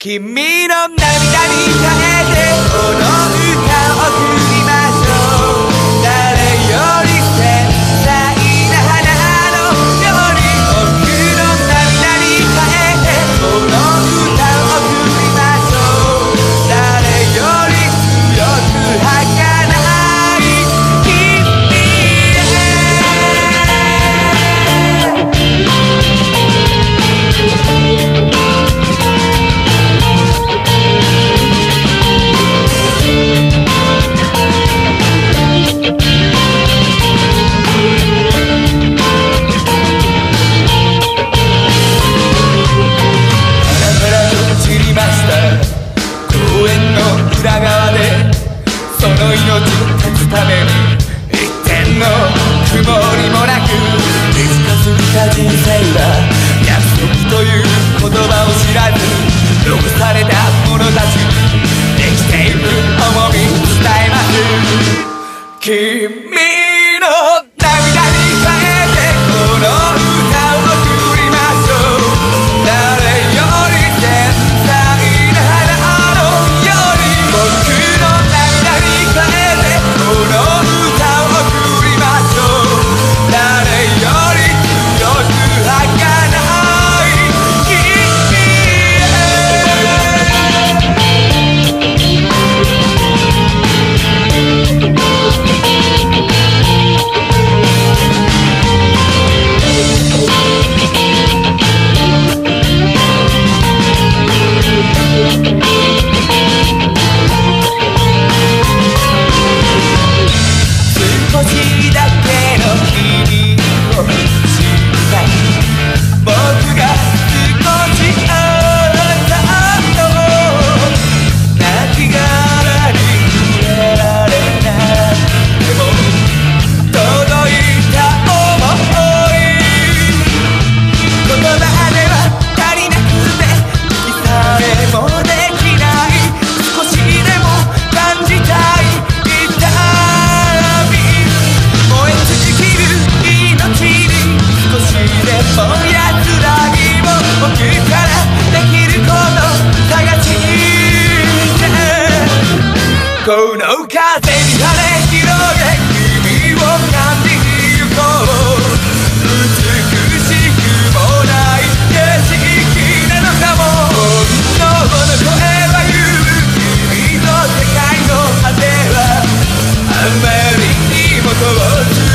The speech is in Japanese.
君の涙に耐えて踊るその命を絶つために一点の曇りもなく見つかすぎた人生は約束という言葉を知らず残されたの風に晴れ広げ君を感じゆこう美しくもない景色なのかも本当の声は言う君の世界の果てはあまりにも遠く